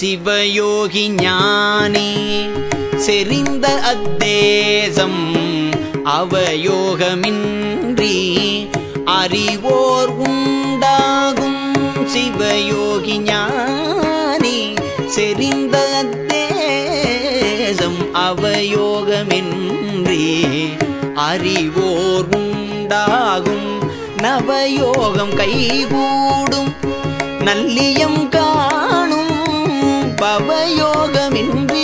சிவயோகி ஞானி. செறிந்த அத்தேசம் அவயோகமின்றி. அறிவோர் உண்டாகும் சிவயோகி ஞானி. செறிந்த அத்தேசம் அவயோகமின்றி. அறிவோர் உண்டாகும் நவயோகம் கைகூடும். நல்லியம் கா அவயோகமின்றி